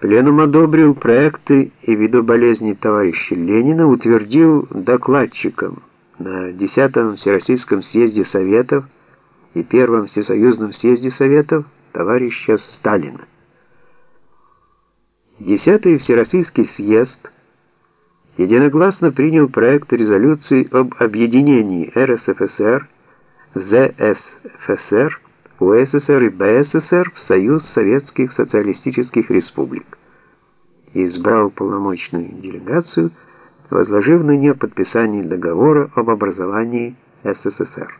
Пленум одобрил проекты и ввиду болезни товарища Ленина утвердил докладчиком на 10-м Всероссийском съезде Советов и Первом Всесоюзном съезде Советов товарища Сталина. Десятый Всероссийский съезд единогласно принял проект резолюции об объединении РСФСР, ЗСФСР УССР и БССР в Союз Советских Социалистических Республик избрал полномочную делегацию, возложив на нее подписание договора об образовании СССР.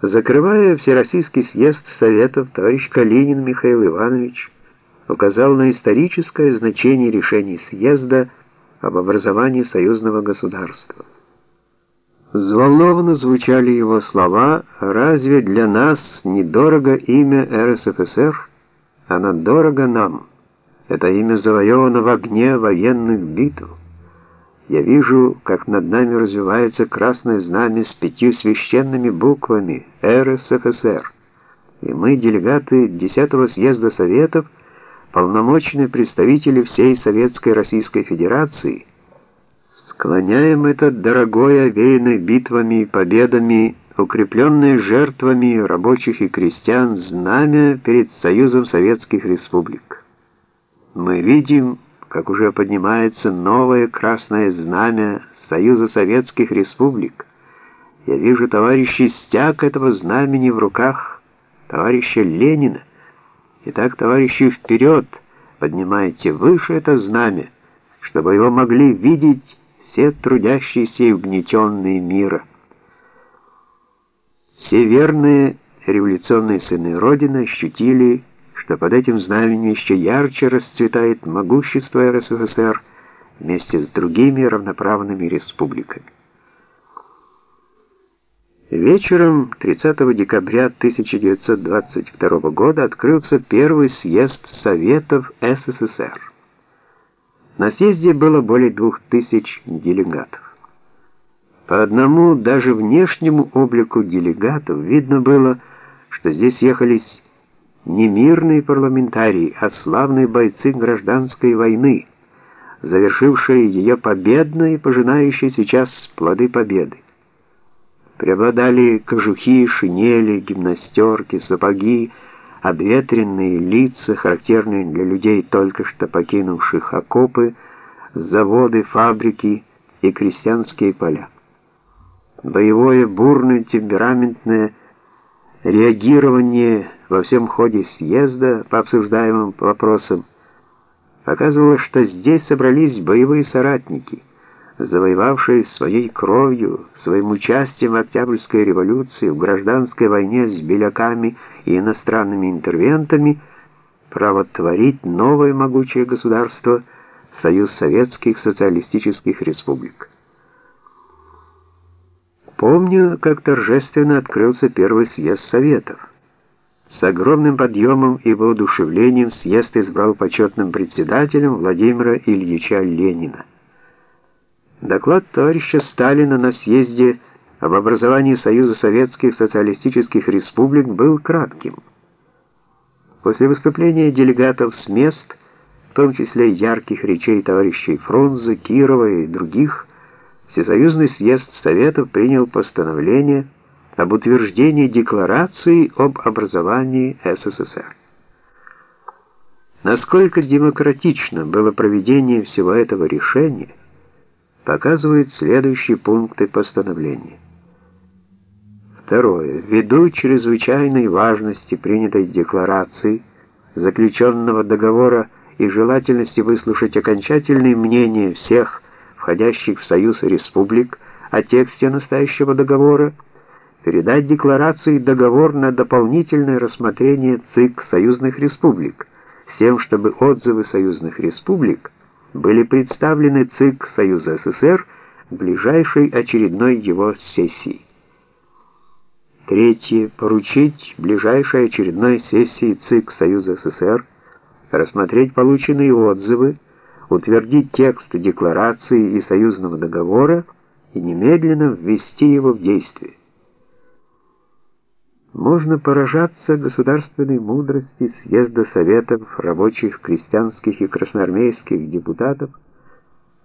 Закрывая Всероссийский съезд Советов, товарищ Калинин Михаил Иванович указал на историческое значение решений съезда об образовании союзного государства. Взволнованно звучали его слова «Разве для нас недорого имя РСФСР? Оно дорого нам. Это имя завоевано в огне военных битв. Я вижу, как над нами развивается красное знамя с пятью священными буквами РСФСР. И мы, делегаты 10-го съезда Советов, полномочные представители всей Советской Российской Федерации – Склоняем этот дорогой, овеянный битвами и победами, укрепленное жертвами рабочих и крестьян знамя перед Союзом Советских Республик. Мы видим, как уже поднимается новое красное знамя Союза Советских Республик. Я вижу, товарищи, стяг этого знамени в руках товарища Ленина. Итак, товарищи, вперед, поднимайте выше это знамя, чтобы его могли видеть все трудящиеся и угнетенные мира. Все верные революционные сыны Родины ощутили, что под этим знаменем еще ярче расцветает могущество РСФСР вместе с другими равноправными республиками. Вечером 30 декабря 1922 года открылся первый съезд Советов СССР. На съезде было более двух тысяч делегатов. По одному даже внешнему облику делегатов видно было, что здесь ехались не мирные парламентарии, а славные бойцы гражданской войны, завершившие ее победно и пожинающие сейчас плоды победы. Преобладали кожухи, шинели, гимнастерки, сапоги, обветренные лица, характерные для людей, только что покинувших окопы, заводы, фабрики и крестьянские поля. Боевое, бурное, темпераментное реагирование во всем ходе съезда по обсуждаемым вопросам показывало, что здесь собрались боевые соратники, завоевавшие своей кровью, своим участием в Октябрьской революции, в гражданской войне с беляками и иностранными интервентами право творить новое могучее государство Союз Советских Социалистических Республик. Помню, как торжественно открылся первый съезд Советов. С огромным подъемом и воодушевлением съезд избрал почетным председателем Владимира Ильича Ленина. Доклад товарища Сталина на съезде об образовании Союза Советских Социалистических Республик был кратким. После выступления делегатов с мест, в том числе ярких речей товарищей Фрунзе, Кирова и других, Всесоюзный съезд Советов принял постановление об утверждении декларации об образовании СССР. Насколько демократично было проведение всего этого решения, показывают следующие пункты постановления. Второе. Ввиду чрезвычайной важности принятой декларации, заключенного договора и желательности выслушать окончательные мнения всех входящих в Союз республик о тексте настоящего договора, передать декларацию и договор на дополнительное рассмотрение ЦИК союзных республик, с тем, чтобы отзывы союзных республик были представлены ЦИК Союза СССР в ближайшей очередной его сессии. Третье. Поручить ближайшей очередной сессии ЦИК Союза СССР рассмотреть полученные отзывы, утвердить текст декларации и союзного договора и немедленно ввести его в действие. Можно поражаться государственной мудрости съезда советов рабочих, крестьянских и красноармейских депутатов,